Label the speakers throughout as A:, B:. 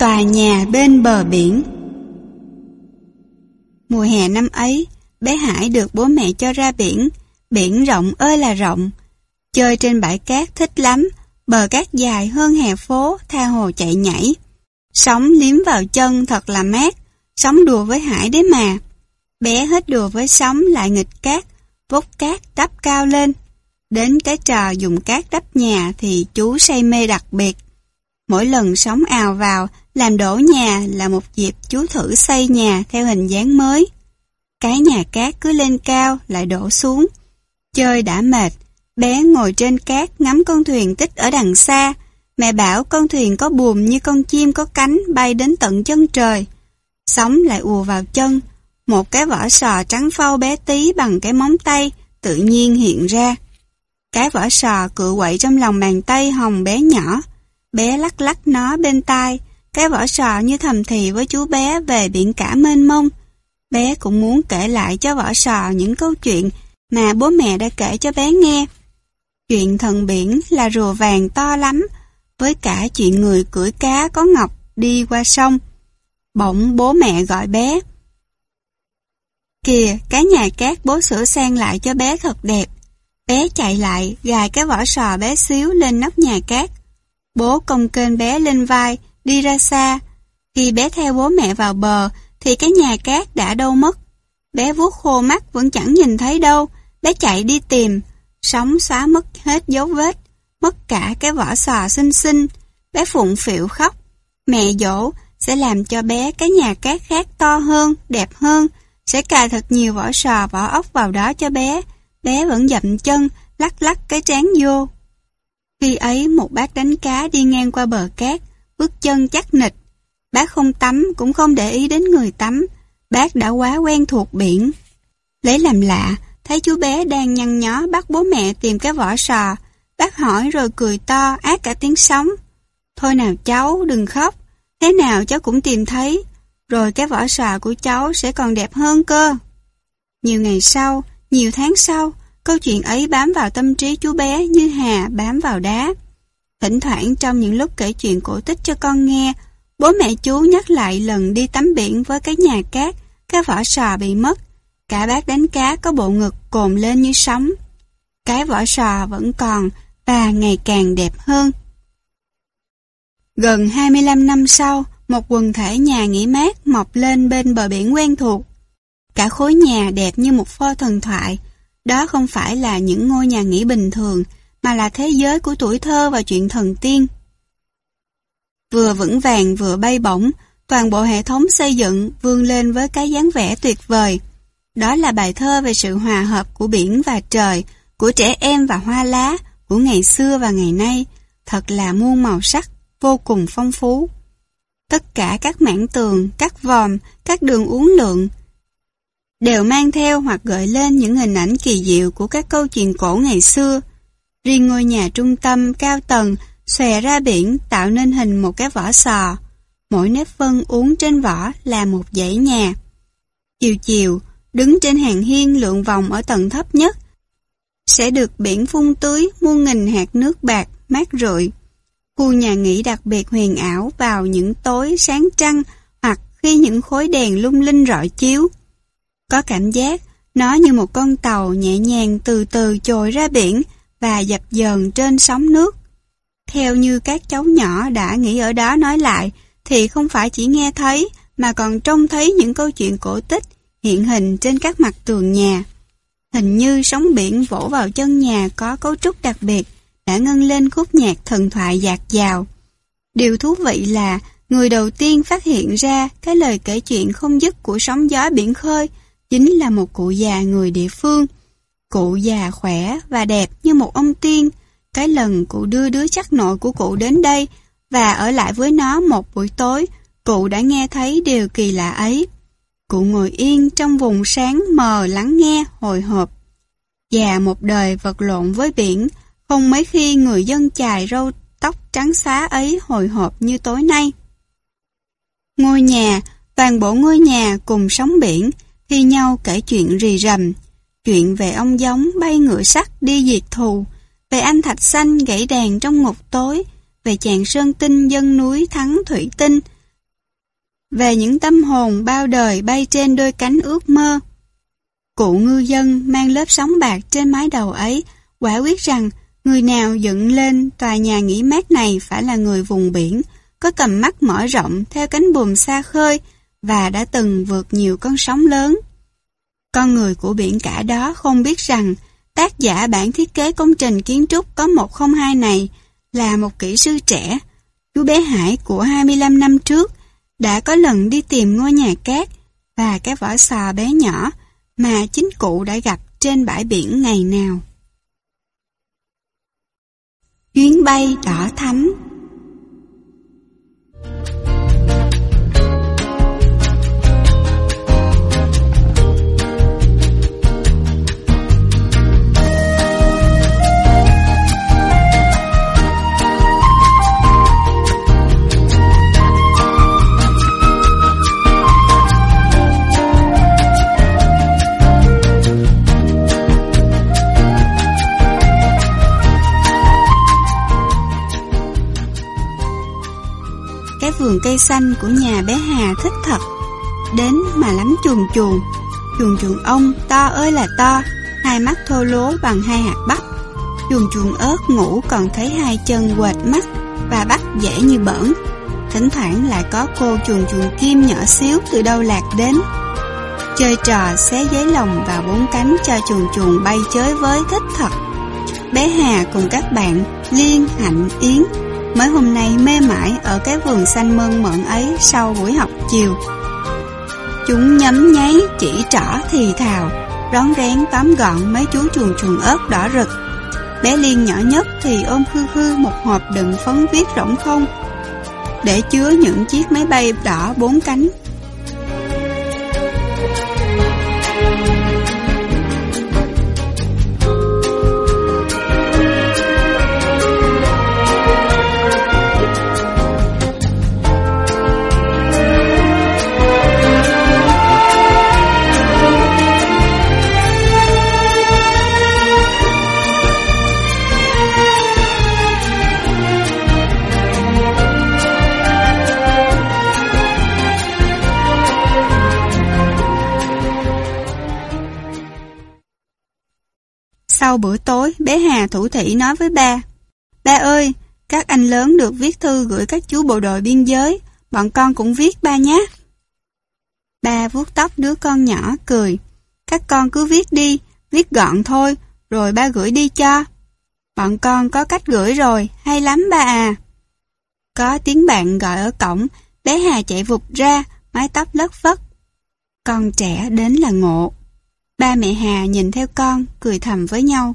A: Tòa nhà bên bờ biển Mùa hè năm ấy, bé Hải được bố mẹ cho ra biển, biển rộng ơi là rộng. Chơi trên bãi cát thích lắm, bờ cát dài hơn hè phố, tha hồ chạy nhảy. Sóng liếm vào chân thật là mát, sóng đùa với Hải đấy mà. Bé hết đùa với sóng lại nghịch cát, vốc cát đắp cao lên. Đến cái trò dùng cát đắp nhà thì chú say mê đặc biệt. Mỗi lần sóng ào vào, làm đổ nhà là một dịp chú thử xây nhà theo hình dáng mới. Cái nhà cát cứ lên cao lại đổ xuống. Chơi đã mệt, bé ngồi trên cát ngắm con thuyền tích ở đằng xa. Mẹ bảo con thuyền có buồm như con chim có cánh bay đến tận chân trời. Sóng lại ùa vào chân. Một cái vỏ sò trắng phau bé tí bằng cái móng tay tự nhiên hiện ra. Cái vỏ sò cựa quậy trong lòng bàn tay hồng bé nhỏ. Bé lắc lắc nó bên tai, cái vỏ sò như thầm thì với chú bé về biển cả mênh mông. Bé cũng muốn kể lại cho vỏ sò những câu chuyện mà bố mẹ đã kể cho bé nghe. Chuyện thần biển là rùa vàng to lắm, với cả chuyện người cưỡi cá có ngọc đi qua sông. Bỗng bố mẹ gọi bé. Kìa, cái nhà cát bố sửa sang lại cho bé thật đẹp. Bé chạy lại, gài cái vỏ sò bé xíu lên nóc nhà cát. Bố công kênh bé lên vai, đi ra xa. Khi bé theo bố mẹ vào bờ, thì cái nhà cát đã đâu mất. Bé vuốt khô mắt vẫn chẳng nhìn thấy đâu, bé chạy đi tìm. Sóng xóa mất hết dấu vết, mất cả cái vỏ sò xinh xinh. Bé phụng phịu khóc. Mẹ dỗ sẽ làm cho bé cái nhà cát khác to hơn, đẹp hơn, sẽ cài thật nhiều vỏ sò vỏ ốc vào đó cho bé. Bé vẫn dậm chân, lắc lắc cái trán vô. Khi ấy một bác đánh cá đi ngang qua bờ cát, bước chân chắc nịch. Bác không tắm cũng không để ý đến người tắm, bác đã quá quen thuộc biển. Lấy làm lạ, thấy chú bé đang nhăn nhó bắt bố mẹ tìm cái vỏ sò, bác hỏi rồi cười to ác cả tiếng sóng. Thôi nào cháu, đừng khóc, thế nào cháu cũng tìm thấy, rồi cái vỏ sò của cháu sẽ còn đẹp hơn cơ. Nhiều ngày sau, nhiều tháng sau, câu chuyện ấy bám vào tâm trí chú bé như hà bám vào đá. Thỉnh thoảng trong những lúc kể chuyện cổ tích cho con nghe, bố mẹ chú nhắc lại lần đi tắm biển với cái nhà cát, cái vỏ sò bị mất. Cả bác đánh cá có bộ ngực cồn lên như sóng. Cái vỏ sò vẫn còn và ngày càng đẹp hơn. Gần 25 năm sau, một quần thể nhà nghỉ mát mọc lên bên bờ biển quen thuộc. Cả khối nhà đẹp như một pho thần thoại. Đó không phải là những ngôi nhà nghỉ bình thường, mà là thế giới của tuổi thơ và chuyện thần tiên. Vừa vững vàng vừa bay bổng, toàn bộ hệ thống xây dựng vươn lên với cái dáng vẻ tuyệt vời. Đó là bài thơ về sự hòa hợp của biển và trời, của trẻ em và hoa lá, của ngày xưa và ngày nay, thật là muôn màu sắc, vô cùng phong phú. Tất cả các mảng tường, các vòm, các đường uốn lượn đều mang theo hoặc gợi lên những hình ảnh kỳ diệu của các câu chuyện cổ ngày xưa. Riêng ngôi nhà trung tâm cao tầng xòe ra biển tạo nên hình một cái vỏ sò. Mỗi nếp phân uống trên vỏ là một dãy nhà. Chiều chiều, đứng trên hàng hiên lượng vòng ở tầng thấp nhất, sẽ được biển phun tưới muôn nghìn hạt nước bạc mát rượi. Khu nhà nghỉ đặc biệt huyền ảo vào những tối sáng trăng hoặc khi những khối đèn lung linh rọi chiếu. Có cảm giác nó như một con tàu nhẹ nhàng từ từ trồi ra biển và dập dờn trên sóng nước. Theo như các cháu nhỏ đã nghĩ ở đó nói lại, thì không phải chỉ nghe thấy mà còn trông thấy những câu chuyện cổ tích hiện hình trên các mặt tường nhà. Hình như sóng biển vỗ vào chân nhà có cấu trúc đặc biệt đã ngân lên khúc nhạc thần thoại dạt dào. Điều thú vị là người đầu tiên phát hiện ra cái lời kể chuyện không dứt của sóng gió biển khơi chính là một cụ già người địa phương. Cụ già khỏe và đẹp như một ông tiên. Cái lần cụ đưa đứa chắc nội của cụ đến đây và ở lại với nó một buổi tối, cụ đã nghe thấy điều kỳ lạ ấy. Cụ ngồi yên trong vùng sáng mờ lắng nghe hồi hộp. Già một đời vật lộn với biển, không mấy khi người dân chài râu tóc trắng xá ấy hồi hộp như tối nay. Ngôi nhà, toàn bộ ngôi nhà cùng sóng biển, thi nhau kể chuyện rì rầm. Chuyện về ông giống bay ngựa sắt đi diệt thù, về anh thạch xanh gãy đèn trong ngục tối, về chàng sơn tinh dân núi thắng thủy tinh, về những tâm hồn bao đời bay trên đôi cánh ước mơ. Cụ ngư dân mang lớp sóng bạc trên mái đầu ấy, quả quyết rằng người nào dựng lên tòa nhà nghỉ mát này phải là người vùng biển, có tầm mắt mở rộng theo cánh buồm xa khơi và đã từng vượt nhiều con sóng lớn. Con người của biển cả đó không biết rằng tác giả bản thiết kế công trình kiến trúc có 102 này là một kỹ sư trẻ, chú bé Hải của 25 năm trước, đã có lần đi tìm ngôi nhà cát và cái vỏ sò bé nhỏ mà chính cụ đã gặp trên bãi biển ngày nào. Chuyến bay đỏ thắm cây xanh của nhà bé Hà thích thật. Đến mà lắm chuồn chuồn, chuồn chuồn ông to ơi là to, hai mắt thô lố bằng hai hạt bắp. Chuồn chuồn ớt ngủ còn thấy hai chân quệt mắt và bắt dễ như bẩn. Thỉnh thoảng lại có cô chuồn chuồn kim nhỏ xíu từ đâu lạc đến. Chơi trò xé giấy lồng và bốn cánh cho chuồn chuồn bay chới với thích thật. Bé Hà cùng các bạn Liên, Hạnh, Yến Mới hôm nay mê mải ở cái vườn xanh mơn mận ấy sau buổi học chiều. Chúng nhấm nháy, chỉ trỏ thì thào, rón rén tóm gọn mấy chú chuồn chuồn ớt đỏ rực. Bé Liên nhỏ nhất thì ôm khư khư một hộp đựng phấn viết rỗng không, để chứa những chiếc máy bay đỏ bốn cánh Sau bữa tối, bé Hà thủ thị nói với ba. Ba ơi, các anh lớn được viết thư gửi các chú bộ đội biên giới, bọn con cũng viết ba nhé. Ba vuốt tóc đứa con nhỏ, cười. Các con cứ viết đi, viết gọn thôi, rồi ba gửi đi cho. Bọn con có cách gửi rồi, hay lắm ba à. Có tiếng bạn gọi ở cổng, bé Hà chạy vụt ra, mái tóc lất phất. Con trẻ đến là ngộ. Ba mẹ Hà nhìn theo con, cười thầm với nhau.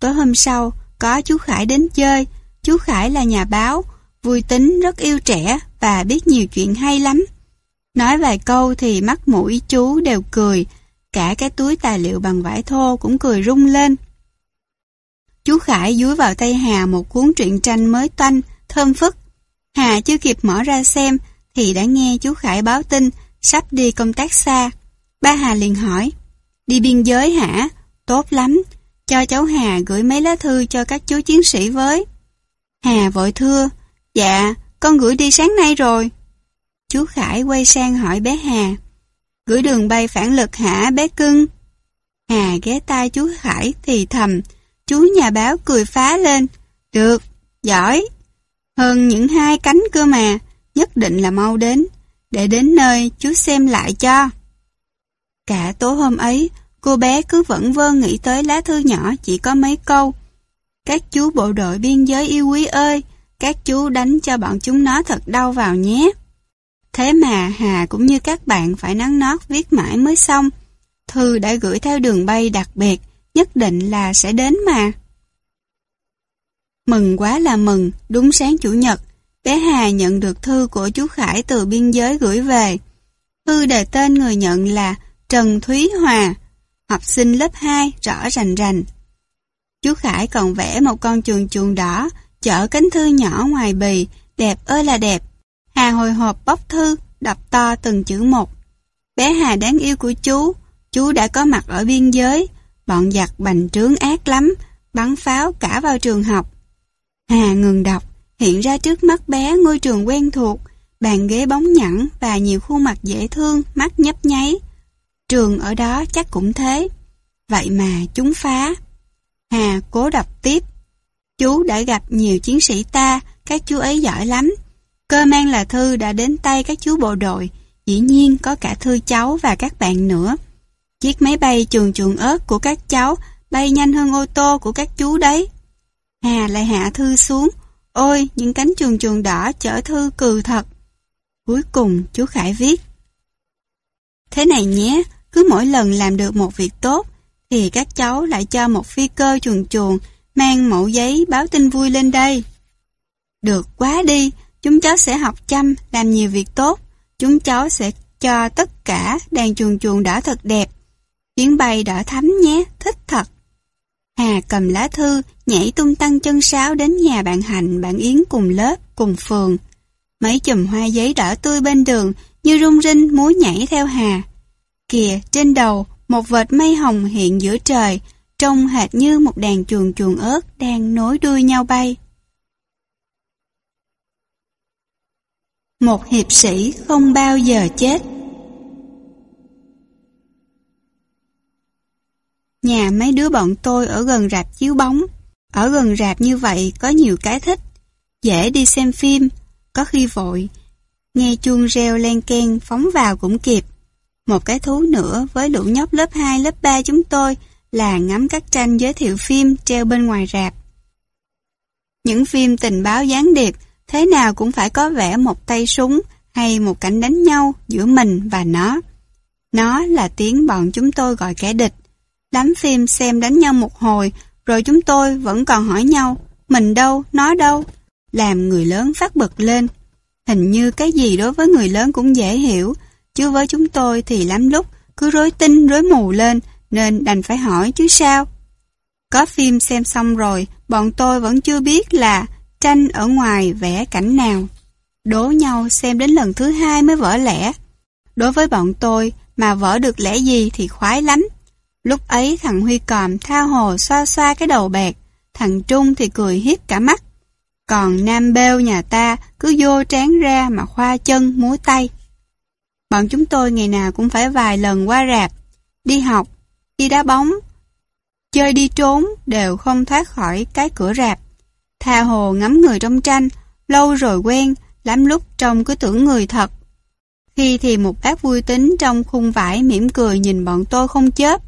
A: Tối hôm sau, có chú Khải đến chơi. Chú Khải là nhà báo, vui tính, rất yêu trẻ và biết nhiều chuyện hay lắm. Nói vài câu thì mắt mũi chú đều cười, cả cái túi tài liệu bằng vải thô cũng cười rung lên. Chú Khải dúi vào tay Hà một cuốn truyện tranh mới toanh, thơm phức. Hà chưa kịp mở ra xem thì đã nghe chú Khải báo tin sắp đi công tác xa. Ba Hà liền hỏi, Đi biên giới hả? Tốt lắm. Cho cháu Hà gửi mấy lá thư cho các chú chiến sĩ với. Hà vội thưa. Dạ, con gửi đi sáng nay rồi. Chú Khải quay sang hỏi bé Hà. Gửi đường bay phản lực hả bé cưng? Hà ghé tay chú Khải thì thầm. Chú nhà báo cười phá lên. Được, giỏi. Hơn những hai cánh cơ mà, nhất định là mau đến. Để đến nơi chú xem lại cho. Cả tối hôm ấy, cô bé cứ vẫn vơ nghĩ tới lá thư nhỏ chỉ có mấy câu. Các chú bộ đội biên giới yêu quý ơi, các chú đánh cho bọn chúng nó thật đau vào nhé. Thế mà Hà cũng như các bạn phải nắng nót viết mãi mới xong. Thư đã gửi theo đường bay đặc biệt, nhất định là sẽ đến mà. Mừng quá là mừng, đúng sáng Chủ nhật, bé Hà nhận được thư của chú Khải từ biên giới gửi về. Thư đề tên người nhận là Trần Thúy Hòa, học sinh lớp 2 rõ rành rành. Chú Khải còn vẽ một con chuồn chuồn đỏ, chở cánh thư nhỏ ngoài bì, đẹp ơi là đẹp. Hà hồi hộp bóc thư, đọc to từng chữ một. Bé Hà đáng yêu của chú, chú đã có mặt ở biên giới, bọn giặc bành trướng ác lắm, bắn pháo cả vào trường học. Hà ngừng đọc, hiện ra trước mắt bé ngôi trường quen thuộc, bàn ghế bóng nhẵn và nhiều khuôn mặt dễ thương, mắt nhấp nháy. Trường ở đó chắc cũng thế. Vậy mà chúng phá. Hà cố đọc tiếp. Chú đã gặp nhiều chiến sĩ ta, các chú ấy giỏi lắm. Cơ mang là thư đã đến tay các chú bộ đội, dĩ nhiên có cả thư cháu và các bạn nữa. Chiếc máy bay chuồng chuồng ớt của các cháu bay nhanh hơn ô tô của các chú đấy. Hà lại hạ thư xuống. Ôi, những cánh chuồng chuồng đỏ chở thư cừ thật. Cuối cùng chú Khải viết. Thế này nhé, cứ mỗi lần làm được một việc tốt, thì các cháu lại cho một phi cơ chuồn chuồn mang mẫu giấy báo tin vui lên đây. Được quá đi, chúng cháu sẽ học chăm, làm nhiều việc tốt. Chúng cháu sẽ cho tất cả đàn chuồn chuồn đỏ thật đẹp. Chuyến bay đỏ thắm nhé, thích thật. Hà cầm lá thư, nhảy tung tăng chân sáo đến nhà bạn Hạnh, bạn Yến cùng lớp, cùng phường. Mấy chùm hoa giấy đỏ tươi bên đường như rung rinh múa nhảy theo Hà. Kìa, trên đầu, một vệt mây hồng hiện giữa trời, trông hệt như một đàn chuồng chuồng ớt đang nối đuôi nhau bay. Một hiệp sĩ không bao giờ chết Nhà mấy đứa bọn tôi ở gần rạp chiếu bóng. Ở gần rạp như vậy có nhiều cái thích. Dễ đi xem phim, có khi vội. Nghe chuông reo len ken phóng vào cũng kịp. Một cái thú nữa với lũ nhóc lớp 2, lớp 3 chúng tôi là ngắm các tranh giới thiệu phim treo bên ngoài rạp. Những phim tình báo gián điệp thế nào cũng phải có vẻ một tay súng hay một cảnh đánh nhau giữa mình và nó. Nó là tiếng bọn chúng tôi gọi kẻ địch. Đám phim xem đánh nhau một hồi, rồi chúng tôi vẫn còn hỏi nhau, mình đâu, nó đâu, làm người lớn phát bực lên. Hình như cái gì đối với người lớn cũng dễ hiểu, chứ với chúng tôi thì lắm lúc cứ rối tinh rối mù lên, nên đành phải hỏi chứ sao. Có phim xem xong rồi, bọn tôi vẫn chưa biết là tranh ở ngoài vẽ cảnh nào. Đố nhau xem đến lần thứ hai mới vỡ lẽ. Đối với bọn tôi, mà vỡ được lẽ gì thì khoái lắm. Lúc ấy thằng Huy còm thao hồ xoa xoa cái đầu bẹt, thằng Trung thì cười hiếp cả mắt. Còn Nam Bêu nhà ta cứ vô trán ra mà khoa chân múa tay. Bọn chúng tôi ngày nào cũng phải vài lần qua rạp, đi học, đi đá bóng, chơi đi trốn đều không thoát khỏi cái cửa rạp. Tha hồ ngắm người trong tranh, lâu rồi quen, lắm lúc trông cứ tưởng người thật. Khi thì một bác vui tính trong khung vải mỉm cười nhìn bọn tôi không chớp,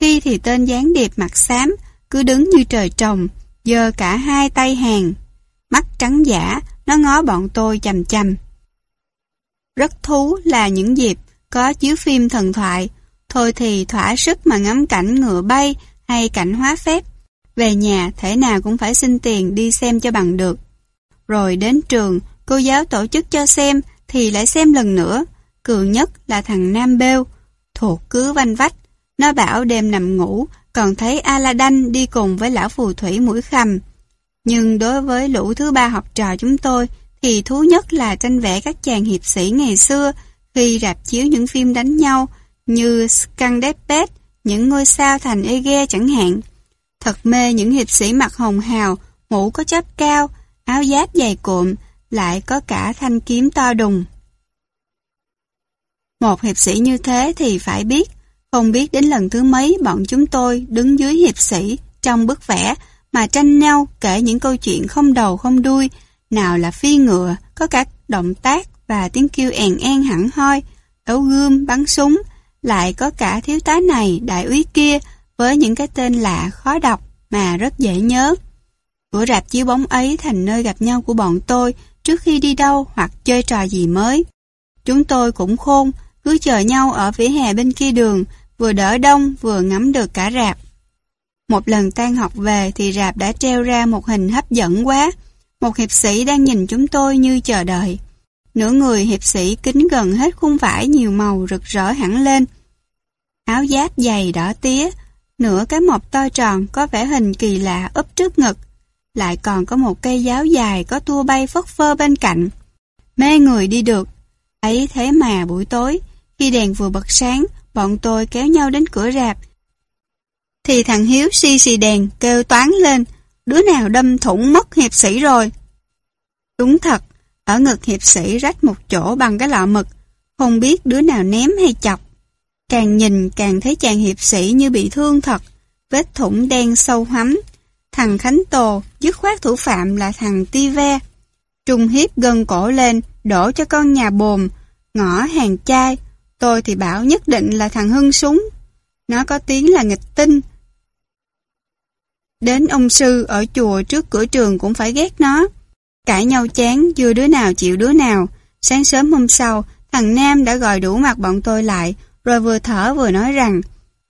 A: khi thì tên gián điệp mặt xám, cứ đứng như trời trồng, giơ cả hai tay hàng. Mắt trắng giả, nó ngó bọn tôi chầm chầm. Rất thú là những dịp có chiếu phim thần thoại, thôi thì thỏa sức mà ngắm cảnh ngựa bay hay cảnh hóa phép. Về nhà thể nào cũng phải xin tiền đi xem cho bằng được. Rồi đến trường, cô giáo tổ chức cho xem thì lại xem lần nữa. Cường nhất là thằng Nam Bêu, thuộc cứ vanh vách, nó bảo đêm nằm ngủ, còn thấy Aladdin đi cùng với lão phù thủy mũi khầm. Nhưng đối với lũ thứ ba học trò chúng tôi, thì thú nhất là tranh vẽ các chàng hiệp sĩ ngày xưa khi rạp chiếu những phim đánh nhau như Scandepet, những ngôi sao thành Ege chẳng hạn. Thật mê những hiệp sĩ mặc hồng hào, mũ có chóp cao, áo giáp dày cuộn, lại có cả thanh kiếm to đùng. Một hiệp sĩ như thế thì phải biết không biết đến lần thứ mấy bọn chúng tôi đứng dưới hiệp sĩ trong bức vẽ mà tranh nhau kể những câu chuyện không đầu không đuôi, nào là phi ngựa, có cả động tác và tiếng kêu èn en hẳn hoi, đấu gươm, bắn súng, lại có cả thiếu tá này, đại úy kia với những cái tên lạ khó đọc mà rất dễ nhớ. bữa rạp chiếu bóng ấy thành nơi gặp nhau của bọn tôi trước khi đi đâu hoặc chơi trò gì mới. Chúng tôi cũng khôn, cứ chờ nhau ở vỉa hè bên kia đường, vừa đỡ đông vừa ngắm được cả rạp. Một lần tan học về thì rạp đã treo ra một hình hấp dẫn quá. Một hiệp sĩ đang nhìn chúng tôi như chờ đợi. Nửa người hiệp sĩ kính gần hết khung vải nhiều màu rực rỡ hẳn lên. Áo giáp dày đỏ tía, nửa cái mộc to tròn có vẻ hình kỳ lạ úp trước ngực. Lại còn có một cây giáo dài có tua bay phất phơ bên cạnh. Mê người đi được. Ấy thế mà buổi tối, khi đèn vừa bật sáng, bọn tôi kéo nhau đến cửa rạp. Thì thằng Hiếu xì si đèn kêu toán lên, đứa nào đâm thủng mất hiệp sĩ rồi. Đúng thật, Ở ngực hiệp sĩ rách một chỗ bằng cái lọ mực, không biết đứa nào ném hay chọc. Càng nhìn càng thấy chàng hiệp sĩ như bị thương thật, vết thủng đen sâu hắm. Thằng Khánh Tồ, dứt khoát thủ phạm là thằng Ti Ve. Trung hiếp gân cổ lên, đổ cho con nhà bồm, ngõ hàng chai. Tôi thì bảo nhất định là thằng Hưng Súng. Nó có tiếng là nghịch tinh. Đến ông sư ở chùa trước cửa trường cũng phải ghét nó. Cãi nhau chán, chưa đứa nào chịu đứa nào. Sáng sớm hôm sau, thằng Nam đã gọi đủ mặt bọn tôi lại, rồi vừa thở vừa nói rằng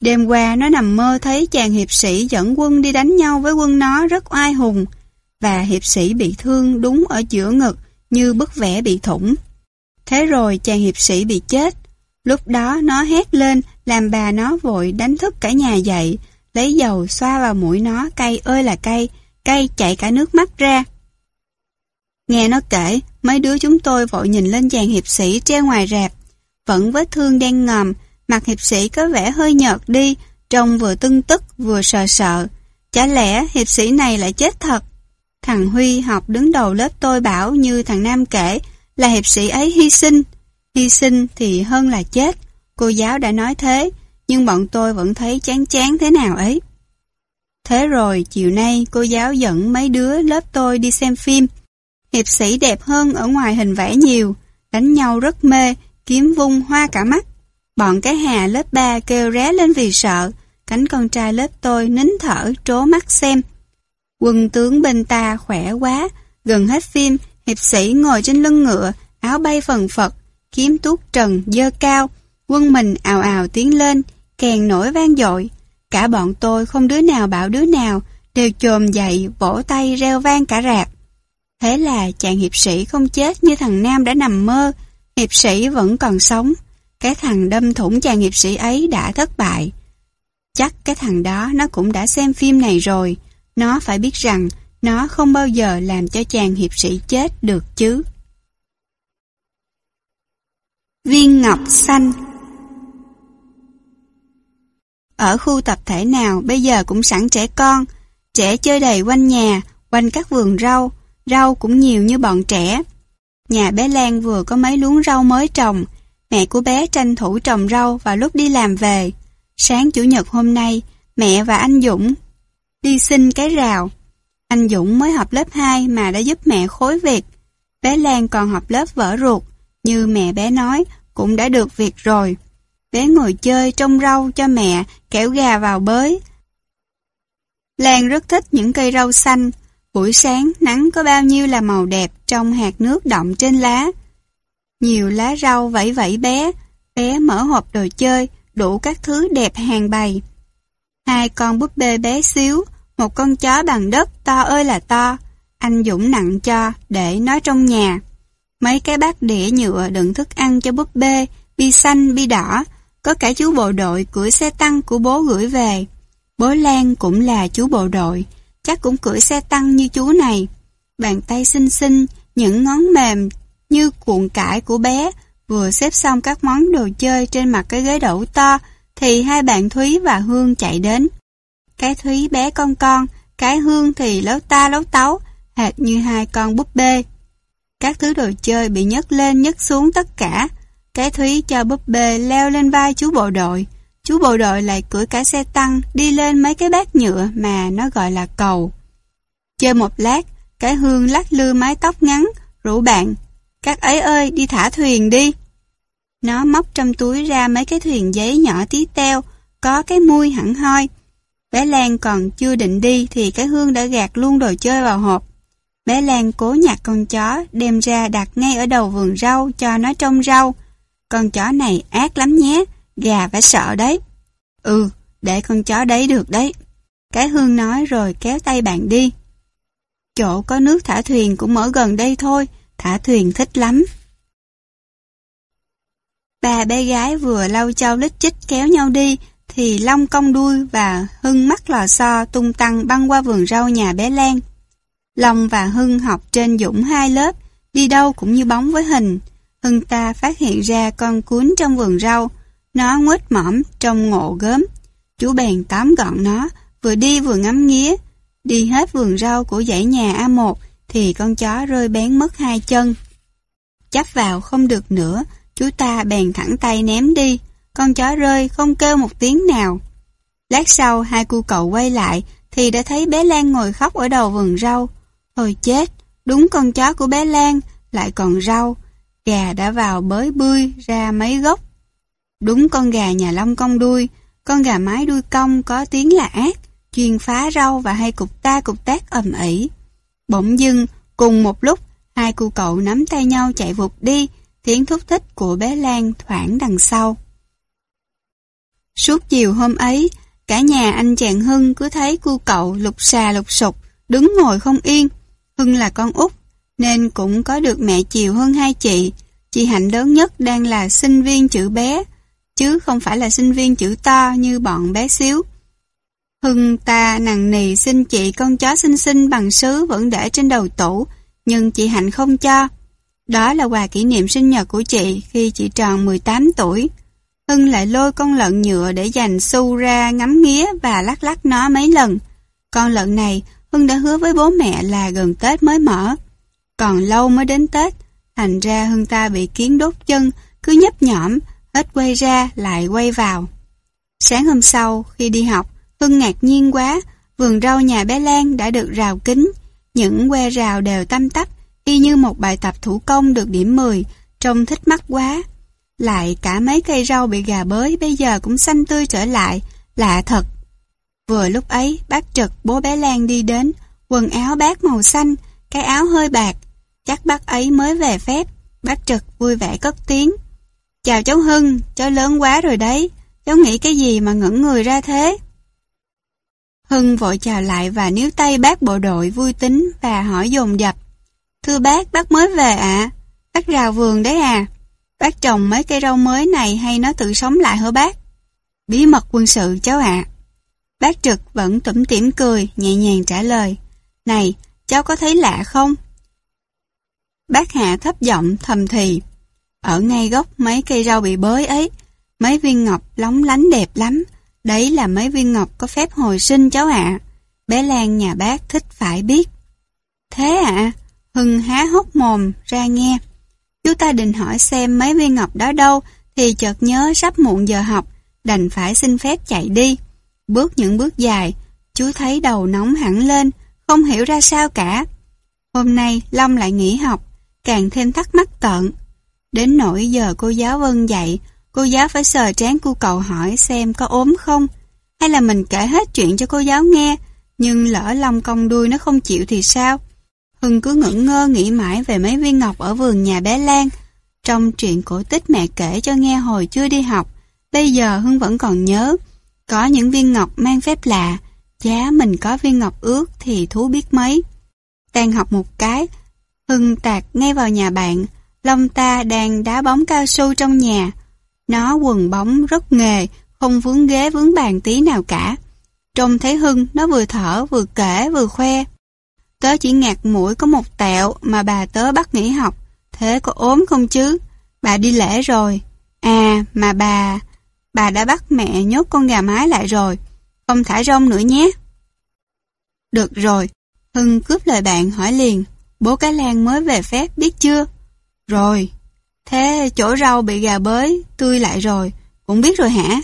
A: đêm qua nó nằm mơ thấy chàng hiệp sĩ dẫn quân đi đánh nhau với quân nó rất oai hùng và hiệp sĩ bị thương đúng ở giữa ngực như bức vẽ bị thủng. Thế rồi chàng hiệp sĩ bị chết. Lúc đó nó hét lên làm bà nó vội đánh thức cả nhà dậy lấy dầu xoa vào mũi nó cay ơi là cay cay chạy cả nước mắt ra. Nghe nó kể, mấy đứa chúng tôi vội nhìn lên chàng hiệp sĩ treo ngoài rạp. Vẫn vết thương đen ngòm, mặt hiệp sĩ có vẻ hơi nhợt đi, trông vừa tưng tức vừa sợ sợ. Chả lẽ hiệp sĩ này lại chết thật? Thằng Huy học đứng đầu lớp tôi bảo như thằng Nam kể là hiệp sĩ ấy hy sinh. Hy sinh thì hơn là chết. Cô giáo đã nói thế, nhưng bọn tôi vẫn thấy chán chán thế nào ấy. Thế rồi, chiều nay cô giáo dẫn mấy đứa lớp tôi đi xem phim. Hiệp sĩ đẹp hơn ở ngoài hình vẽ nhiều, đánh nhau rất mê, kiếm vung hoa cả mắt. Bọn cái hà lớp 3 kêu ré lên vì sợ, cánh con trai lớp tôi nín thở trố mắt xem. Quân tướng bên ta khỏe quá, gần hết phim, hiệp sĩ ngồi trên lưng ngựa, áo bay phần phật, kiếm tuốt trần dơ cao, quân mình ào ào tiến lên, kèn nổi vang dội. Cả bọn tôi không đứa nào bảo đứa nào, đều chồm dậy, vỗ tay reo vang cả rạp. Thế là chàng hiệp sĩ không chết như thằng Nam đã nằm mơ, hiệp sĩ vẫn còn sống. Cái thằng đâm thủng chàng hiệp sĩ ấy đã thất bại. Chắc cái thằng đó nó cũng đã xem phim này rồi, nó phải biết rằng nó không bao giờ làm cho chàng hiệp sĩ chết được chứ. Viên ngọc xanh ở khu tập thể nào bây giờ cũng sẵn trẻ con, trẻ chơi đầy quanh nhà, quanh các vườn rau, rau cũng nhiều như bọn trẻ. Nhà bé Lan vừa có mấy luống rau mới trồng, mẹ của bé tranh thủ trồng rau vào lúc đi làm về. Sáng Chủ nhật hôm nay, mẹ và anh Dũng đi xin cái rào. Anh Dũng mới học lớp 2 mà đã giúp mẹ khối việc. Bé Lan còn học lớp vỡ ruột, như mẹ bé nói, cũng đã được việc rồi. Bé ngồi chơi trông rau cho mẹ, kẻo gà vào bới. Lan rất thích những cây rau xanh. Buổi sáng, nắng có bao nhiêu là màu đẹp trong hạt nước động trên lá. Nhiều lá rau vẫy vẫy bé, bé mở hộp đồ chơi, đủ các thứ đẹp hàng bày. Hai con búp bê bé xíu, một con chó bằng đất to ơi là to, anh Dũng nặng cho để nó trong nhà. Mấy cái bát đĩa nhựa đựng thức ăn cho búp bê, bi xanh, bi đỏ, có cả chú bộ đội cưỡi xe tăng của bố gửi về. Bố Lan cũng là chú bộ đội, chắc cũng cưỡi xe tăng như chú này. Bàn tay xinh xinh, những ngón mềm như cuộn cải của bé, vừa xếp xong các món đồ chơi trên mặt cái ghế đẩu to, thì hai bạn Thúy và Hương chạy đến. Cái Thúy bé con con, cái Hương thì lấu ta lấu táo hệt như hai con búp bê. Các thứ đồ chơi bị nhấc lên nhấc xuống tất cả. Cái Thúy cho búp bê leo lên vai chú bộ đội. Chú bộ đội lại cưỡi cả xe tăng đi lên mấy cái bát nhựa mà nó gọi là cầu. Chơi một lát, cái Hương lắc lư mái tóc ngắn, rủ bạn. Các ấy ơi, đi thả thuyền đi. Nó móc trong túi ra mấy cái thuyền giấy nhỏ tí teo, có cái mui hẳn hoi. Bé Lan còn chưa định đi thì cái Hương đã gạt luôn đồ chơi vào hộp. Bé Lan cố nhặt con chó đem ra đặt ngay ở đầu vườn rau cho nó trông rau. Con chó này ác lắm nhé, gà phải sợ đấy. Ừ, để con chó đấy được đấy. Cái Hương nói rồi kéo tay bạn đi. Chỗ có nước thả thuyền cũng ở gần đây thôi, thả thuyền thích lắm. bà bé gái vừa lau chau lít chích kéo nhau đi, thì Long cong đuôi và Hưng mắt lò xo tung tăng băng qua vườn rau nhà bé Lan. Long và Hưng học trên Dũng hai lớp, đi đâu cũng như bóng với hình. Hưng ta phát hiện ra con cuốn trong vườn rau, nó nguết mõm trong ngộ gớm. Chú bèn tóm gọn nó, vừa đi vừa ngắm nghía. Đi hết vườn rau của dãy nhà A1 thì con chó rơi bén mất hai chân. Chấp vào không được nữa, chú ta bèn thẳng tay ném đi. Con chó rơi không kêu một tiếng nào. Lát sau hai cu cậu quay lại thì đã thấy bé Lan ngồi khóc ở đầu vườn rau. Thôi chết, đúng con chó của bé Lan, lại còn rau. Gà đã vào bới bươi ra mấy gốc. Đúng con gà nhà lông cong đuôi, con gà mái đuôi cong có tiếng là ác, chuyên phá rau và hay cục ta cục tác ầm ĩ. Bỗng dưng, cùng một lúc, hai cu cậu nắm tay nhau chạy vụt đi, tiếng thúc thích của bé Lan thoảng đằng sau. Suốt chiều hôm ấy, cả nhà anh chàng Hưng cứ thấy cu cậu lục xà lục sục, đứng ngồi không yên. Hưng là con út, nên cũng có được mẹ chiều hơn hai chị. Chị Hạnh lớn nhất đang là sinh viên chữ bé, chứ không phải là sinh viên chữ to như bọn bé xíu. Hưng ta nằng nì xin chị con chó xinh xinh bằng sứ vẫn để trên đầu tủ, nhưng chị Hạnh không cho. Đó là quà kỷ niệm sinh nhật của chị khi chị tròn 18 tuổi. Hưng lại lôi con lợn nhựa để dành xu ra ngắm nghía và lắc lắc nó mấy lần. Con lợn này, Hưng đã hứa với bố mẹ là gần Tết mới mở. Còn lâu mới đến Tết, thành ra Hưng ta bị kiến đốt chân, cứ nhấp nhõm, hết quay ra lại quay vào. Sáng hôm sau, khi đi học, Hưng ngạc nhiên quá, vườn rau nhà bé Lan đã được rào kính. Những que rào đều tăm tắp, y như một bài tập thủ công được điểm 10, trông thích mắt quá. Lại cả mấy cây rau bị gà bới bây giờ cũng xanh tươi trở lại, lạ thật. Vừa lúc ấy, bác Trực bố bé Lan đi đến, quần áo bác màu xanh, cái áo hơi bạc. Chắc bác ấy mới về phép, bác Trực vui vẻ cất tiếng. Chào cháu Hưng, cháu lớn quá rồi đấy, cháu nghĩ cái gì mà ngẩn người ra thế? Hưng vội chào lại và níu tay bác bộ đội vui tính và hỏi dồn dập. Thưa bác, bác mới về ạ? À? Bác rào vườn đấy à? Bác trồng mấy cây rau mới này hay nó tự sống lại hả bác? Bí mật quân sự cháu ạ. Bác trực vẫn tủm tỉm cười, nhẹ nhàng trả lời. Này, cháu có thấy lạ không? Bác Hạ thấp giọng thầm thì. Ở ngay gốc mấy cây rau bị bới ấy, mấy viên ngọc lóng lánh đẹp lắm. Đấy là mấy viên ngọc có phép hồi sinh cháu ạ. Bé Lan nhà bác thích phải biết. Thế ạ? À? Hưng há hốc mồm ra nghe. Chú ta định hỏi xem mấy viên ngọc đó đâu thì chợt nhớ sắp muộn giờ học, đành phải xin phép chạy đi. Bước những bước dài, chú thấy đầu nóng hẳn lên, không hiểu ra sao cả. Hôm nay Long lại nghỉ học, càng thêm thắc mắc tợn. Đến nỗi giờ cô giáo Vân dạy, cô giáo phải sờ trán cu cậu hỏi xem có ốm không, hay là mình kể hết chuyện cho cô giáo nghe, nhưng lỡ Long cong đuôi nó không chịu thì sao? Hưng cứ ngẩn ngơ nghĩ mãi về mấy viên ngọc ở vườn nhà bé Lan. Trong chuyện cổ tích mẹ kể cho nghe hồi chưa đi học, bây giờ Hưng vẫn còn nhớ. Có những viên ngọc mang phép lạ, giá mình có viên ngọc ước thì thú biết mấy. Đang học một cái, Hưng tạc ngay vào nhà bạn, Long ta đang đá bóng cao su trong nhà. Nó quần bóng rất nghề, không vướng ghế vướng bàn tí nào cả. Trông thấy Hưng, nó vừa thở, vừa kể, vừa khoe. Tớ chỉ ngạt mũi có một tẹo mà bà tớ bắt nghỉ học. Thế có ốm không chứ? Bà đi lễ rồi. À, mà bà... Bà đã bắt mẹ nhốt con gà mái lại rồi. Không thả rông nữa nhé. Được rồi. Hưng cướp lời bạn hỏi liền. Bố cái lan mới về phép biết chưa? Rồi. Thế chỗ rau bị gà bới, tươi lại rồi. Cũng biết rồi hả?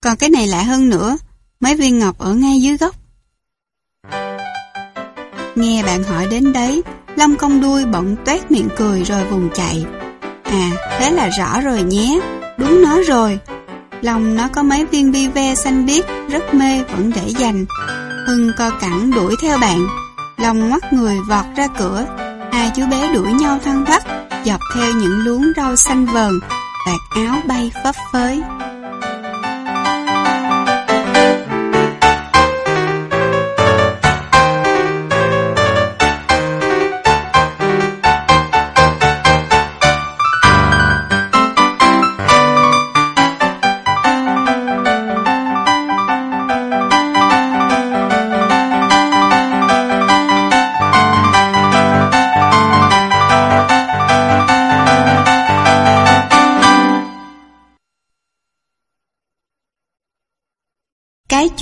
A: Còn cái này lạ hơn nữa. Mấy viên ngọc ở ngay dưới gốc. Nghe bạn hỏi đến đấy, Lâm công đuôi bỗng toét miệng cười rồi vùng chạy. À, thế là rõ rồi nhé, đúng nó rồi. Lòng nó có mấy viên bi ve xanh biếc, rất mê vẫn để dành. Hưng co cẳng đuổi theo bạn. lòng ngoắt người vọt ra cửa. Hai chú bé đuổi nhau thăng thoát, dọc theo những luống rau xanh vờn, vạt áo bay phấp phới.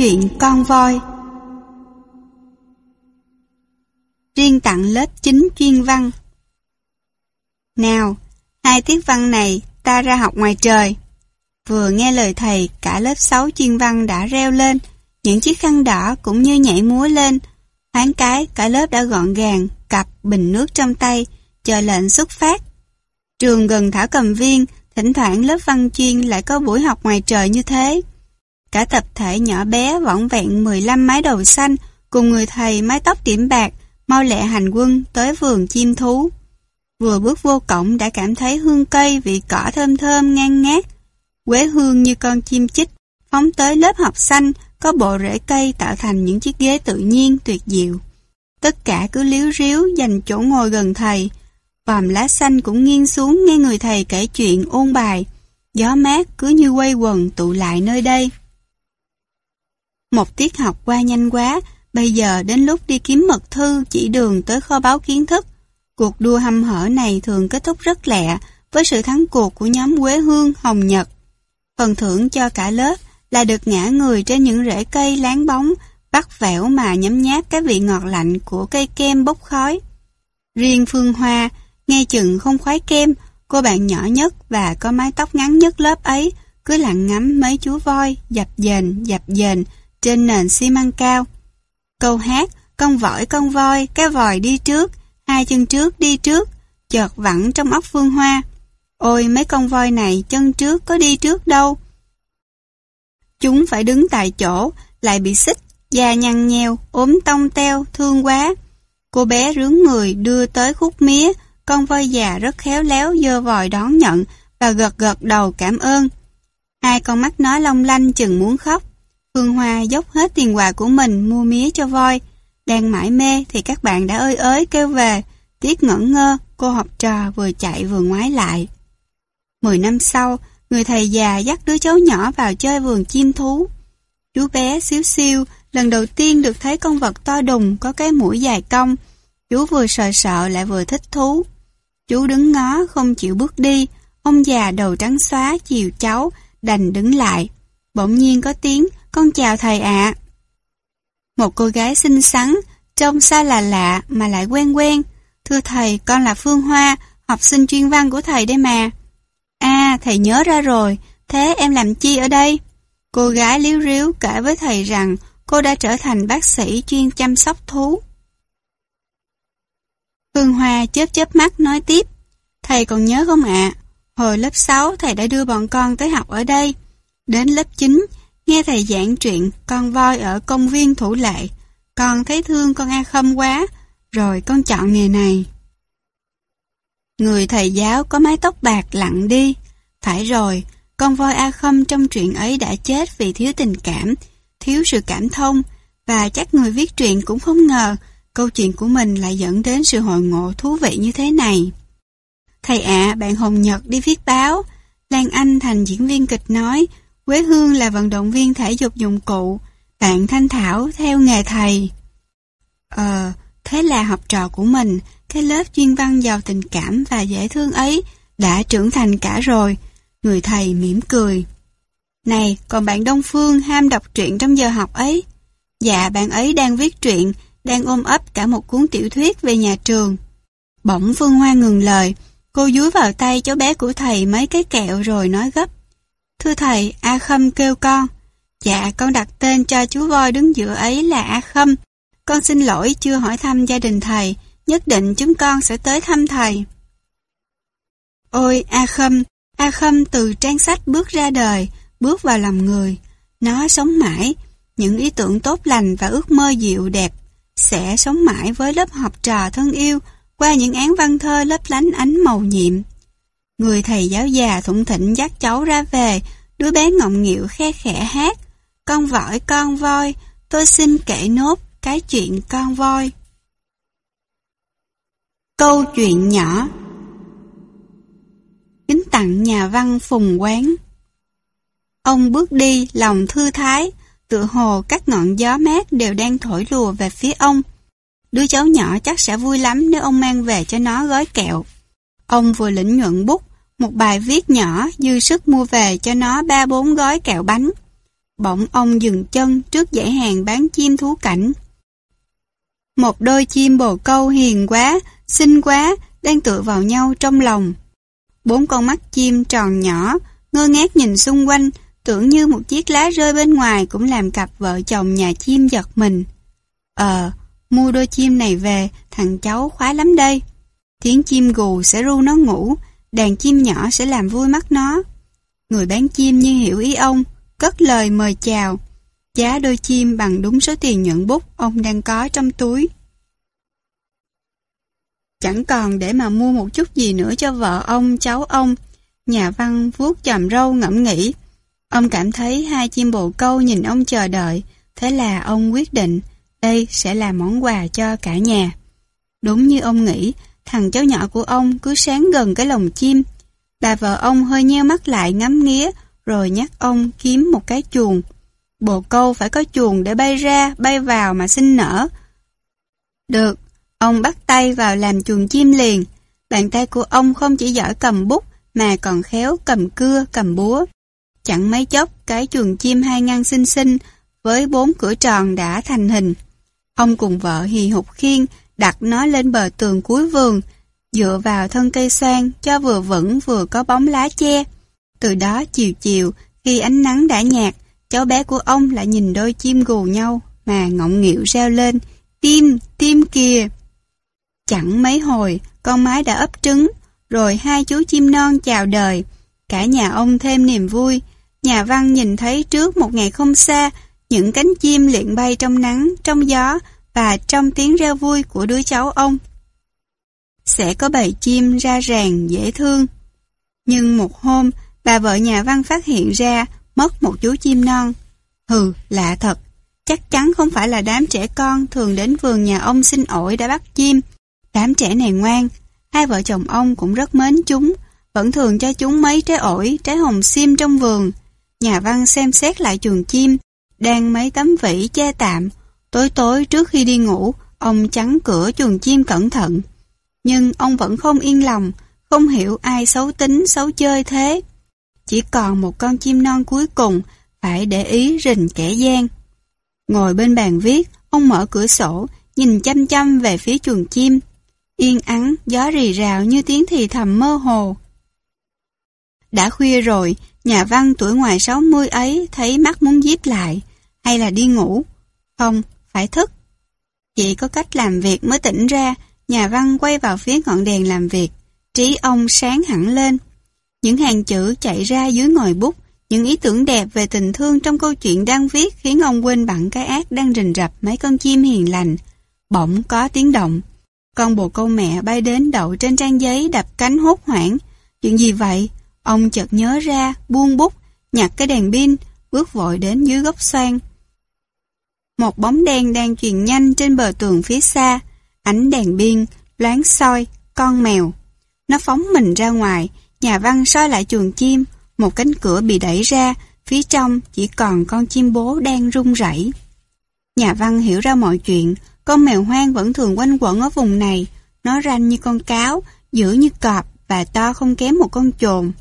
A: Chuyện con voi Riêng tặng lớp 9 chuyên văn Nào, hai tiết văn này ta ra học ngoài trời. Vừa nghe lời thầy, cả lớp 6 chuyên văn đã reo lên, những chiếc khăn đỏ cũng như nhảy múa lên. Thoáng cái, cả lớp đã gọn gàng, cặp bình nước trong tay, chờ lệnh xuất phát. Trường gần Thảo Cầm Viên, thỉnh thoảng lớp văn chuyên lại có buổi học ngoài trời như thế. Cả tập thể nhỏ bé võng vẹn 15 mái đầu xanh cùng người thầy mái tóc điểm bạc mau lẹ hành quân tới vườn chim thú. Vừa bước vô cổng đã cảm thấy hương cây vị cỏ thơm thơm ngang ngát. Quế hương như con chim chích, phóng tới lớp học xanh có bộ rễ cây tạo thành những chiếc ghế tự nhiên tuyệt diệu. Tất cả cứ liếu riếu dành chỗ ngồi gần thầy. Vòm lá xanh cũng nghiêng xuống nghe người thầy kể chuyện ôn bài. Gió mát cứ như quay quần tụ lại nơi đây. Một tiết học qua nhanh quá, bây giờ đến lúc đi kiếm mật thư chỉ đường tới kho báo kiến thức. Cuộc đua hâm hở này thường kết thúc rất lẹ với sự thắng cuộc của nhóm Quế Hương, Hồng Nhật. Phần thưởng cho cả lớp là được ngã người trên những rễ cây láng bóng, bắt vẻo mà nhấm nháp cái vị ngọt lạnh của cây kem bốc khói. Riêng Phương Hoa, nghe chừng không khoái kem, cô bạn nhỏ nhất và có mái tóc ngắn nhất lớp ấy, cứ lặng ngắm mấy chú voi, dập dềnh, dập dềnh, trên nền xi măng cao. Câu hát, con vỏi con voi, cái vòi đi trước, hai chân trước đi trước, chợt vẳng trong óc Phương Hoa. Ôi mấy con voi này chân trước có đi trước đâu. Chúng phải đứng tại chỗ, lại bị xích, da nhăn nheo, ốm tông teo, thương quá. Cô bé rướng người đưa tới khúc mía, con voi già rất khéo léo dơ vòi đón nhận và gật gật đầu cảm ơn. Hai con mắt nó long lanh chừng muốn khóc. Phương Hoa dốc hết tiền quà của mình mua mía cho voi. Đang mãi mê thì các bạn đã ơi ới kêu về. Tiếc ngẩn ngơ, cô học trò vừa chạy vừa ngoái lại. Mười năm sau, người thầy già dắt đứa cháu nhỏ vào chơi vườn chim thú. Chú bé xíu xiu, lần đầu tiên được thấy con vật to đùng có cái mũi dài cong. Chú vừa sợ sợ lại vừa thích thú. Chú đứng ngó không chịu bước đi, ông già đầu trắng xóa chiều cháu, đành đứng lại. Bỗng nhiên có tiếng, con chào thầy ạ. Một cô gái xinh xắn, trông xa là lạ mà lại quen quen. Thưa thầy, con là Phương Hoa, học sinh chuyên văn của thầy đây mà. À, thầy nhớ ra rồi, thế em làm chi ở đây? Cô gái liếu riếu kể với thầy rằng cô đã trở thành bác sĩ chuyên chăm sóc thú. Phương Hoa chớp chớp mắt nói tiếp. Thầy còn nhớ không ạ? Hồi lớp 6 thầy đã đưa bọn con tới học ở đây. Đến lớp 9, nghe thầy giảng chuyện con voi ở công viên thủ lệ. Con thấy thương con A Khâm quá, rồi con chọn nghề này. Người thầy giáo có mái tóc bạc lặng đi. Phải rồi, con voi A Khâm trong chuyện ấy đã chết vì thiếu tình cảm, thiếu sự cảm thông, và chắc người viết truyện cũng không ngờ câu chuyện của mình lại dẫn đến sự hội ngộ thú vị như thế này. Thầy ạ, bạn Hồng Nhật đi viết báo, Lan Anh thành diễn viên kịch nói, Quế Hương là vận động viên thể dục dụng cụ, bạn Thanh Thảo theo nghề thầy. Ờ, thế là học trò của mình, cái lớp chuyên văn giàu tình cảm và dễ thương ấy, đã trưởng thành cả rồi. Người thầy mỉm cười. Này, còn bạn Đông Phương ham đọc truyện trong giờ học ấy. Dạ, bạn ấy đang viết truyện, đang ôm ấp cả một cuốn tiểu thuyết về nhà trường. Bỗng Phương Hoa ngừng lời, cô dúi vào tay cháu bé của thầy mấy cái kẹo rồi nói gấp. Thưa thầy, A Khâm kêu con. Dạ, con đặt tên cho chú voi đứng giữa ấy là A Khâm. Con xin lỗi chưa hỏi thăm gia đình thầy, nhất định chúng con sẽ tới thăm thầy. Ôi, A Khâm, A Khâm từ trang sách bước ra đời, bước vào lòng người. Nó sống mãi, những ý tưởng tốt lành và ước mơ dịu đẹp sẽ sống mãi với lớp học trò thân yêu qua những án văn thơ lấp lánh ánh màu nhiệm. Người thầy giáo già thủng thỉnh dắt cháu ra về, đứa bé ngọng nghịu khe khẽ hát. Con vỏi con voi, tôi xin kể nốt cái chuyện con voi. Câu chuyện nhỏ Kính tặng nhà văn Phùng Quán Ông bước đi lòng thư thái, tựa hồ các ngọn gió mát đều đang thổi lùa về phía ông. Đứa cháu nhỏ chắc sẽ vui lắm nếu ông mang về cho nó gói kẹo. Ông vừa lĩnh nhuận bút, một bài viết nhỏ dư sức mua về cho nó ba bốn gói kẹo bánh. Bỗng ông dừng chân trước dãy hàng bán chim thú cảnh. Một đôi chim bồ câu hiền quá, xinh quá, đang tựa vào nhau trong lòng. Bốn con mắt chim tròn nhỏ, ngơ ngác nhìn xung quanh, tưởng như một chiếc lá rơi bên ngoài cũng làm cặp vợ chồng nhà chim giật mình. Ờ, mua đôi chim này về, thằng cháu khoái lắm đây. Tiếng chim gù sẽ ru nó ngủ, đàn chim nhỏ sẽ làm vui mắt nó. Người bán chim như hiểu ý ông, cất lời mời chào. Giá đôi chim bằng đúng số tiền nhuận bút ông đang có trong túi. Chẳng còn để mà mua một chút gì nữa cho vợ ông, cháu ông. Nhà văn vuốt chòm râu ngẫm nghĩ. Ông cảm thấy hai chim bồ câu nhìn ông chờ đợi. Thế là ông quyết định đây sẽ là món quà cho cả nhà. Đúng như ông nghĩ, thằng cháu nhỏ của ông cứ sáng gần cái lồng chim. Bà vợ ông hơi nheo mắt lại ngắm nghía, rồi nhắc ông kiếm một cái chuồng. Bồ câu phải có chuồng để bay ra, bay vào mà sinh nở. Được, ông bắt tay vào làm chuồng chim liền. Bàn tay của ông không chỉ giỏi cầm bút, mà còn khéo cầm cưa, cầm búa. Chẳng mấy chốc, cái chuồng chim hai ngăn xinh xinh, với bốn cửa tròn đã thành hình. Ông cùng vợ hì hục khiên, đặt nó lên bờ tường cuối vườn, dựa vào thân cây xoan cho vừa vững vừa có bóng lá che. Từ đó chiều chiều, khi ánh nắng đã nhạt, cháu bé của ông lại nhìn đôi chim gù nhau mà ngọng nghịu reo lên, tim, tim kìa. Chẳng mấy hồi, con mái đã ấp trứng, rồi hai chú chim non chào đời. Cả nhà ông thêm niềm vui. Nhà văn nhìn thấy trước một ngày không xa, những cánh chim luyện bay trong nắng, trong gió và trong tiếng reo vui của đứa cháu ông. Sẽ có bầy chim ra ràng dễ thương. Nhưng một hôm, bà vợ nhà văn phát hiện ra mất một chú chim non. Hừ, lạ thật. Chắc chắn không phải là đám trẻ con thường đến vườn nhà ông xin ổi đã bắt chim. Đám trẻ này ngoan. Hai vợ chồng ông cũng rất mến chúng. Vẫn thường cho chúng mấy trái ổi, trái hồng xiêm trong vườn. Nhà văn xem xét lại chuồng chim. Đang mấy tấm vỉ che tạm. Tối tối trước khi đi ngủ, ông chắn cửa chuồng chim cẩn thận. Nhưng ông vẫn không yên lòng, không hiểu ai xấu tính, xấu chơi thế. Chỉ còn một con chim non cuối cùng, phải để ý rình kẻ gian. Ngồi bên bàn viết, ông mở cửa sổ, nhìn chăm chăm về phía chuồng chim. Yên ắng, gió rì rào như tiếng thì thầm mơ hồ. Đã khuya rồi, nhà văn tuổi ngoài 60 ấy thấy mắt muốn díp lại, hay là đi ngủ? Không, phải thức. Chỉ có cách làm việc mới tỉnh ra, nhà văn quay vào phía ngọn đèn làm việc. Trí ông sáng hẳn lên. Những hàng chữ chạy ra dưới ngòi bút, những ý tưởng đẹp về tình thương trong câu chuyện đang viết khiến ông quên bẵng cái ác đang rình rập mấy con chim hiền lành. Bỗng có tiếng động. Con bồ câu mẹ bay đến đậu trên trang giấy đập cánh hốt hoảng. Chuyện gì vậy? Ông chợt nhớ ra, buông bút, nhặt cái đèn pin, bước vội đến dưới gốc xoan. Một bóng đen đang chuyển nhanh trên bờ tường phía xa. Ánh đèn biên, loáng soi, con mèo. Nó phóng mình ra ngoài, Nhà văn soi lại chuồng chim, một cánh cửa bị đẩy ra, phía trong chỉ còn con chim bố đang rung rẩy. Nhà văn hiểu ra mọi chuyện, con mèo hoang vẫn thường quanh quẩn ở vùng này. Nó ranh như con cáo, dữ như cọp và to không kém một con chồn.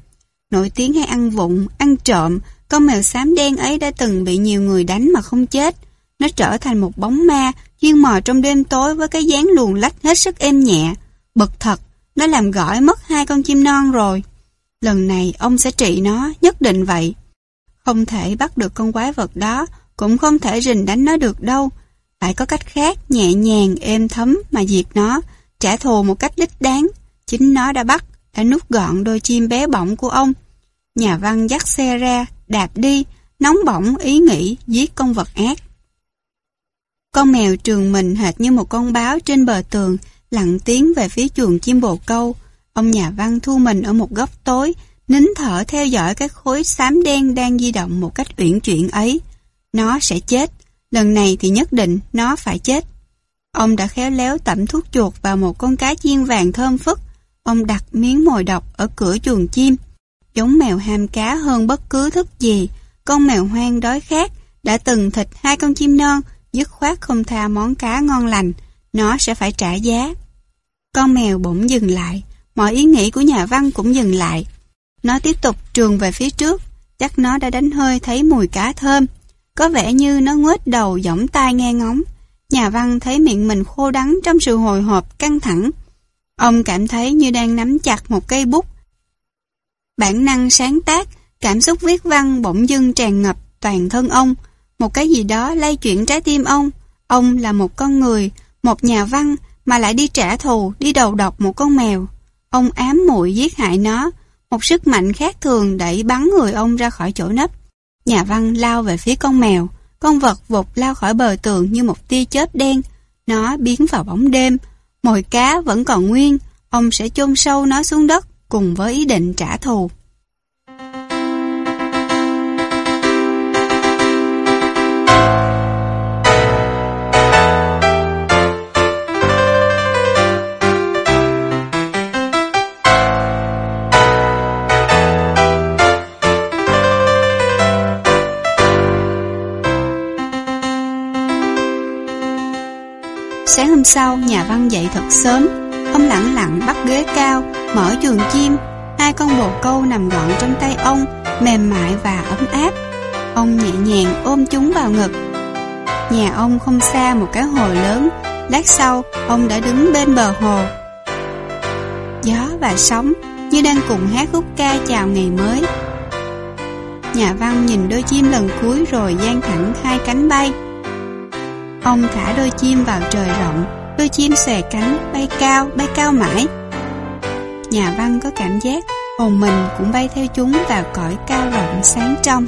A: Nổi tiếng hay ăn vụng, ăn trộm, con mèo xám đen ấy đã từng bị nhiều người đánh mà không chết. Nó trở thành một bóng ma, chuyên mò trong đêm tối với cái dáng luồn lách hết sức êm nhẹ. Bực thật, nó làm gỏi mất hai con chim non rồi. Lần này ông sẽ trị nó, nhất định vậy. Không thể bắt được con quái vật đó, cũng không thể rình đánh nó được đâu. Phải có cách khác, nhẹ nhàng, êm thấm mà diệt nó, trả thù một cách đích đáng. Chính nó đã bắt, đã nút gọn đôi chim bé bỏng của ông. Nhà văn dắt xe ra, đạp đi, nóng bỏng ý nghĩ giết con vật ác. Con mèo trường mình hệt như một con báo trên bờ tường, lặng tiến về phía chuồng chim bồ câu. Ông nhà văn thu mình ở một góc tối, nín thở theo dõi cái khối xám đen đang di động một cách uyển chuyển ấy. Nó sẽ chết, lần này thì nhất định nó phải chết. Ông đã khéo léo tẩm thuốc chuột vào một con cá chiên vàng thơm phức. Ông đặt miếng mồi độc ở cửa chuồng chim. Giống mèo ham cá hơn bất cứ thức gì. Con mèo hoang đói khát đã từng thịt hai con chim non, dứt khoát không tha món cá ngon lành. Nó sẽ phải trả giá. Con mèo bỗng dừng lại, mọi ý nghĩ của nhà văn cũng dừng lại. Nó tiếp tục trường về phía trước, chắc nó đã đánh hơi thấy mùi cá thơm. Có vẻ như nó ngước đầu giỏng tai nghe ngóng. Nhà văn thấy miệng mình khô đắng trong sự hồi hộp căng thẳng. Ông cảm thấy như đang nắm chặt một cây bút. Bản năng sáng tác, cảm xúc viết văn bỗng dưng tràn ngập toàn thân ông. Một cái gì đó lay chuyển trái tim ông. Ông là một con người, một nhà văn mà lại đi trả thù, đi đầu độc một con mèo. Ông ám muội giết hại nó. Một sức mạnh khác thường đẩy bắn người ông ra khỏi chỗ nấp. Nhà văn lao về phía con mèo. Con vật vụt lao khỏi bờ tường như một tia chớp đen. Nó biến vào bóng đêm. Mồi cá vẫn còn nguyên. Ông sẽ chôn sâu nó xuống đất cùng với ý định trả thù. Sau, nhà văn dậy thật sớm. Ông lặng lặng bắt ghế cao, mở chuồng chim. Hai con bồ câu nằm gọn trong tay ông, mềm mại và ấm áp. Ông nhẹ nhàng ôm chúng vào ngực. Nhà ông không xa một cái hồ lớn. Lát sau, ông đã đứng bên bờ hồ. Gió và sóng như đang cùng hát khúc ca chào ngày mới. Nhà văn nhìn đôi chim lần cuối rồi dang thẳng hai cánh bay. Ông thả đôi chim vào trời rộng, đôi chim xòe cánh, bay cao, bay cao mãi. Nhà văn có cảm giác hồn mình cũng bay theo chúng vào cõi cao rộng sáng trong.